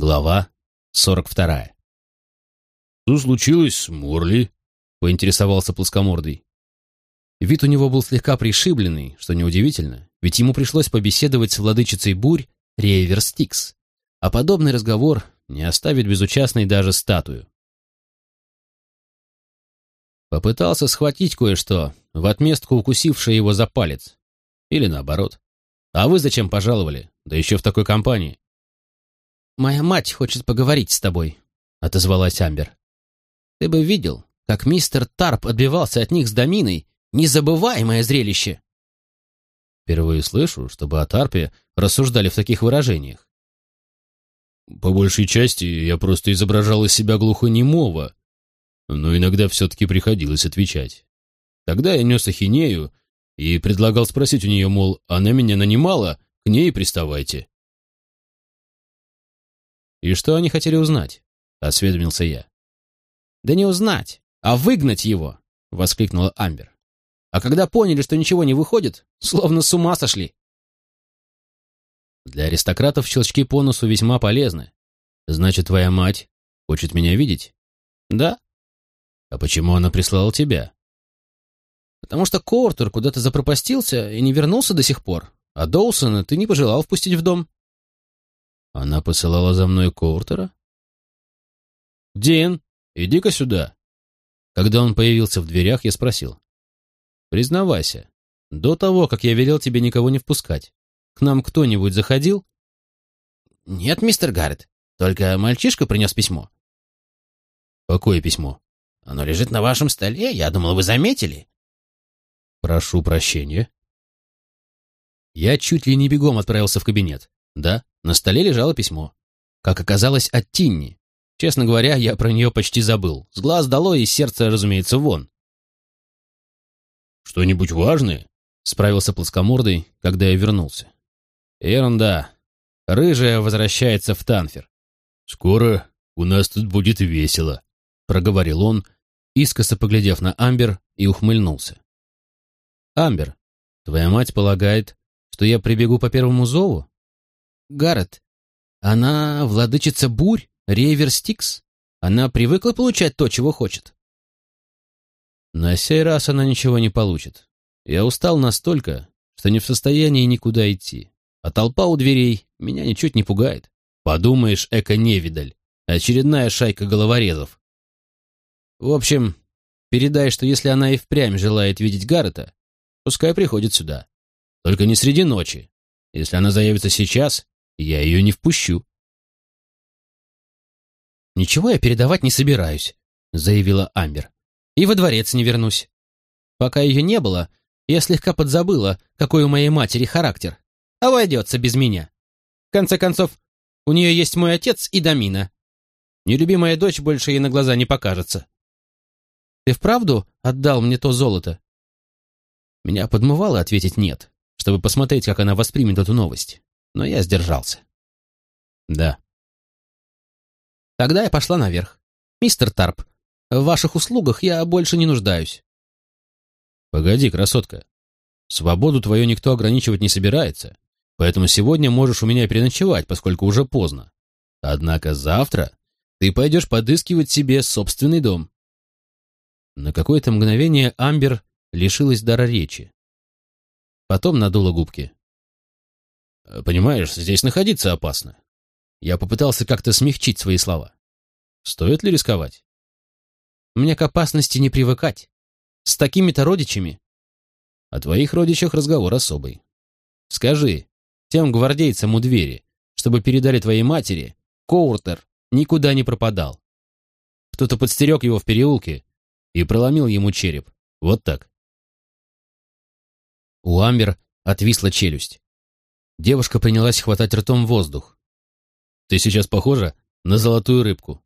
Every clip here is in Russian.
Глава 42. «Что случилось с Морли?» — поинтересовался плоскомордый. Вид у него был слегка пришибленный, что неудивительно, ведь ему пришлось побеседовать с владычицей бурь Рейвер Стикс, а подобный разговор не оставит безучастной даже статую. Попытался схватить кое-что, в отместку укусившее его за палец. Или наоборот. А вы зачем пожаловали? Да еще в такой компании. «Моя мать хочет поговорить с тобой», — отозвалась Амбер. «Ты бы видел, как мистер Тарп отбивался от них с доминой. Незабываемое зрелище!» Впервые слышу, чтобы о Тарпе рассуждали в таких выражениях. «По большей части я просто изображал из себя глухонемого, но иногда все-таки приходилось отвечать. Тогда я нес ахинею и предлагал спросить у нее, мол, она меня нанимала, к ней приставайте. «И что они хотели узнать?» — осведомился я. «Да не узнать, а выгнать его!» — воскликнула Амбер. «А когда поняли, что ничего не выходит, словно с ума сошли!» Для аристократов щелчки по носу весьма полезны. Значит, твоя мать хочет меня видеть? Да. А почему она прислала тебя? Потому что Кортер куда-то запропастился и не вернулся до сих пор, а Доусона ты не пожелал впустить в дом. Она посылала за мной Коуртера? «Дин, иди-ка сюда!» Когда он появился в дверях, я спросил. «Признавайся, до того, как я велел тебе никого не впускать, к нам кто-нибудь заходил?» «Нет, мистер Гаррет, только мальчишка принес письмо». «Какое письмо?» «Оно лежит на вашем столе, я думал, вы заметили». «Прошу прощения». Я чуть ли не бегом отправился в кабинет. Да, на столе лежало письмо. Как оказалось, от Тинни. Честно говоря, я про нее почти забыл. С глаз дало и сердце, разумеется, вон. «Что-нибудь важное?» — справился плоскомордый, когда я вернулся. «Ерунда. Рыжая возвращается в Танфер». «Скоро у нас тут будет весело», — проговорил он, искоса поглядев на Амбер и ухмыльнулся. «Амбер, твоя мать полагает, что я прибегу по первому зову?» Гаррет, она владычица бурь, Рейвер Стикс. Она привыкла получать то, чего хочет. На сей раз она ничего не получит. Я устал настолько, что не в состоянии никуда идти. А толпа у дверей меня ничуть не пугает. Подумаешь, эко-невидаль. Очередная шайка головорезов. В общем, передай, что если она и впрямь желает видеть Гаррета, пускай приходит сюда. Только не среди ночи. Если она заявится сейчас, я ее не впущу. «Ничего я передавать не собираюсь», — заявила Амбер. «И во дворец не вернусь. Пока ее не было, я слегка подзабыла, какой у моей матери характер. Обойдется без меня. В конце концов, у нее есть мой отец и Дамина. Нелюбимая дочь больше ей на глаза не покажется. Ты вправду отдал мне то золото?» Меня подмывало ответить «нет», чтобы посмотреть, как она воспримет эту новость но я сдержался. Да. Тогда я пошла наверх. Мистер Тарп, в ваших услугах я больше не нуждаюсь. Погоди, красотка. Свободу твою никто ограничивать не собирается, поэтому сегодня можешь у меня переночевать, поскольку уже поздно. Однако завтра ты пойдешь подыскивать себе собственный дом. На какое-то мгновение Амбер лишилась дара речи. Потом надула губки. Понимаешь, здесь находиться опасно. Я попытался как-то смягчить свои слова. Стоит ли рисковать? Мне к опасности не привыкать. С такими-то родичами. О твоих родичах разговор особый. Скажи тем гвардейцам у двери, чтобы передали твоей матери, Коуртер никуда не пропадал. Кто-то подстерег его в переулке и проломил ему череп. Вот так. У Амбер отвисла челюсть. Девушка принялась хватать ртом воздух. «Ты сейчас похожа на золотую рыбку».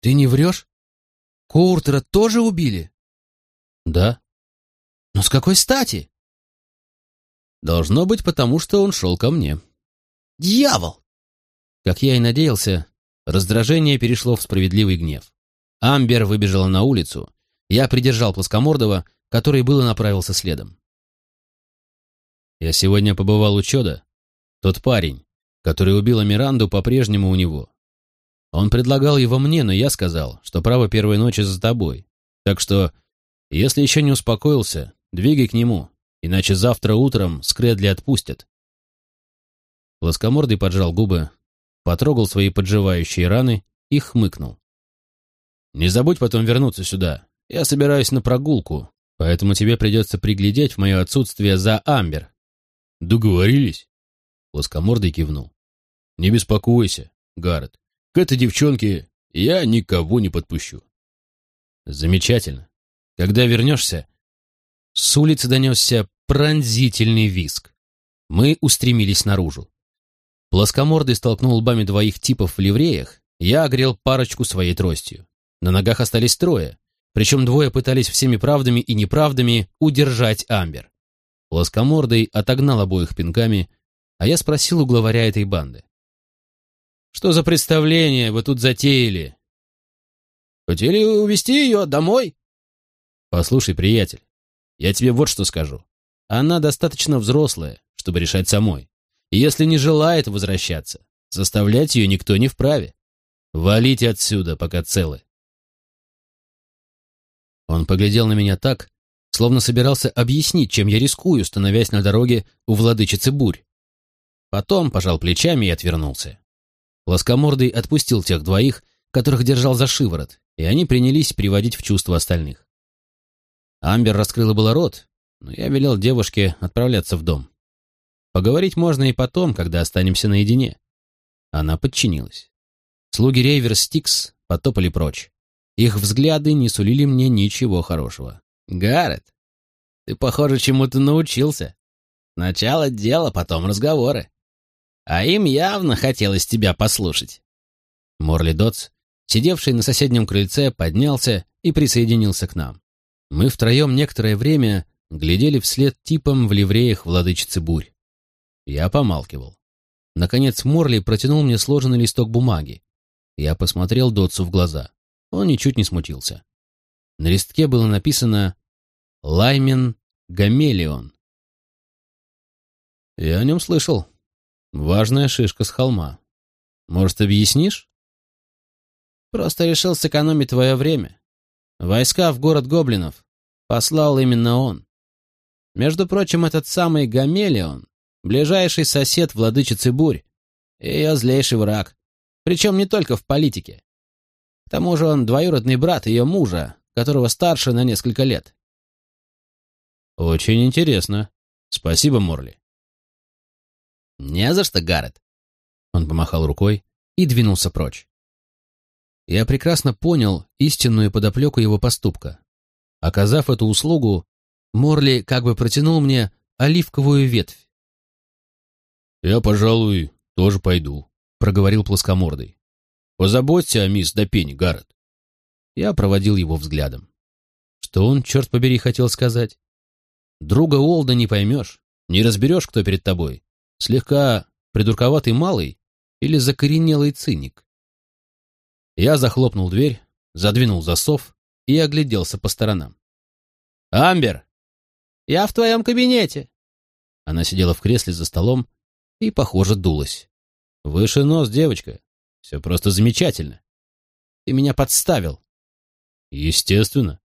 «Ты не врешь? Коуртера тоже убили?» «Да». «Но с какой стати?» «Должно быть, потому что он шел ко мне». «Дьявол!» Как я и надеялся, раздражение перешло в справедливый гнев. Амбер выбежала на улицу. Я придержал Плоскомордова, который было направился следом. Я сегодня побывал у Чода. Тот парень, который убил Миранду, по-прежнему у него. Он предлагал его мне, но я сказал, что право первой ночи за тобой. Так что, если еще не успокоился, двигай к нему, иначе завтра утром Скредли отпустят. Плоскомордый поджал губы, потрогал свои подживающие раны и хмыкнул. «Не забудь потом вернуться сюда. Я собираюсь на прогулку, поэтому тебе придется приглядеть в мое отсутствие за Амбер». «Договорились?» Плоскомордый кивнул. «Не беспокойся, Гаррет. К этой девчонке я никого не подпущу». «Замечательно. Когда вернешься...» С улицы донесся пронзительный виск. Мы устремились наружу. Плоскомордый столкнул лбами двоих типов в ливреях, я огрел парочку своей тростью. На ногах остались трое, причем двое пытались всеми правдами и неправдами удержать Амбер. Плоскомордый отогнал обоих пинками, а я спросил у главаря этой банды. «Что за представление вы тут затеяли?» «Хотели увезти ее домой?» «Послушай, приятель, я тебе вот что скажу. Она достаточно взрослая, чтобы решать самой. И если не желает возвращаться, заставлять ее никто не вправе. Валите отсюда, пока целы. Он поглядел на меня так, словно собирался объяснить, чем я рискую, становясь на дороге у владычицы бурь. Потом пожал плечами и отвернулся. Плоскомордый отпустил тех двоих, которых держал за шиворот, и они принялись приводить в чувство остальных. Амбер раскрыла было рот, но я велел девушке отправляться в дом. Поговорить можно и потом, когда останемся наедине. Она подчинилась. Слуги Рейвер Стикс потопали прочь. Их взгляды не сулили мне ничего хорошего. «Гаррет, ты, похоже, чему-то научился. Начало дела, потом разговоры. А им явно хотелось тебя послушать». Морли Дотс, сидевший на соседнем крыльце, поднялся и присоединился к нам. Мы втроем некоторое время глядели вслед типам в ливреях владычицы бурь. Я помалкивал. Наконец Морли протянул мне сложенный листок бумаги. Я посмотрел Дотсу в глаза. Он ничуть не смутился. На листке было написано «Лаймен Гамелион». Я о нем слышал. Важная шишка с холма. Может, объяснишь? Просто решил сэкономить твое время. Войска в город гоблинов послал именно он. Между прочим, этот самый Гамелион — ближайший сосед владычицы Бурь ее злейший враг. Причем не только в политике. К тому же он двоюродный брат ее мужа, которого старше на несколько лет. Очень интересно. Спасибо, Морли. Не за что, Гаррет. Он помахал рукой и двинулся прочь. Я прекрасно понял истинную подоплеку его поступка. Оказав эту услугу, Морли как бы протянул мне оливковую ветвь. «Я, пожалуй, тоже пойду», — проговорил плоскомордый. «Позаботься о мисс Допени, Гаррет». Я проводил его взглядом. Что он, черт побери, хотел сказать? Друга Уолда не поймешь, не разберешь, кто перед тобой. Слегка придурковатый малый или закоренелый циник. Я захлопнул дверь, задвинул засов и огляделся по сторонам. «Амбер!» «Я в твоем кабинете!» Она сидела в кресле за столом и, похоже, дулась. «Выше нос, девочка. Все просто замечательно. Ты меня подставил». «Естественно».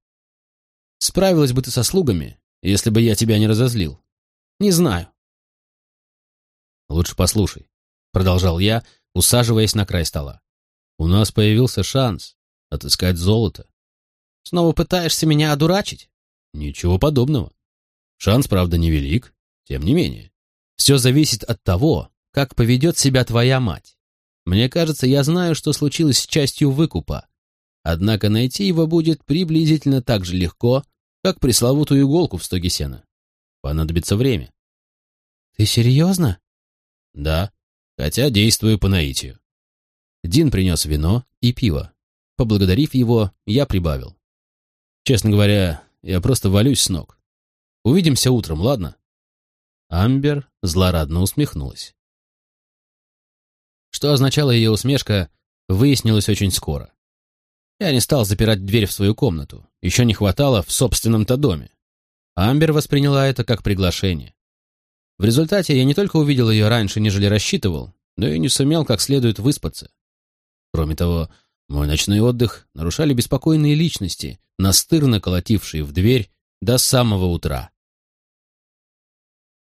«Справилась бы ты со слугами, если бы я тебя не разозлил?» «Не знаю». «Лучше послушай», — продолжал я, усаживаясь на край стола. У нас появился шанс отыскать золото. Снова пытаешься меня одурачить? Ничего подобного. Шанс, правда, невелик, тем не менее. Все зависит от того, как поведет себя твоя мать. Мне кажется, я знаю, что случилось с частью выкупа. Однако найти его будет приблизительно так же легко, как пресловутую иголку в стоге сена. Понадобится время. Ты серьезно? Да, хотя действую по наитию. Дин принес вино и пиво. Поблагодарив его, я прибавил. Честно говоря, я просто валюсь с ног. Увидимся утром, ладно? Амбер злорадно усмехнулась. Что означала ее усмешка, выяснилось очень скоро. Я не стал запирать дверь в свою комнату. Еще не хватало в собственном-то доме. Амбер восприняла это как приглашение. В результате я не только увидел ее раньше, нежели рассчитывал, но и не сумел как следует выспаться. Кроме того, мой ночной отдых нарушали беспокойные личности, настырно колотившие в дверь до самого утра.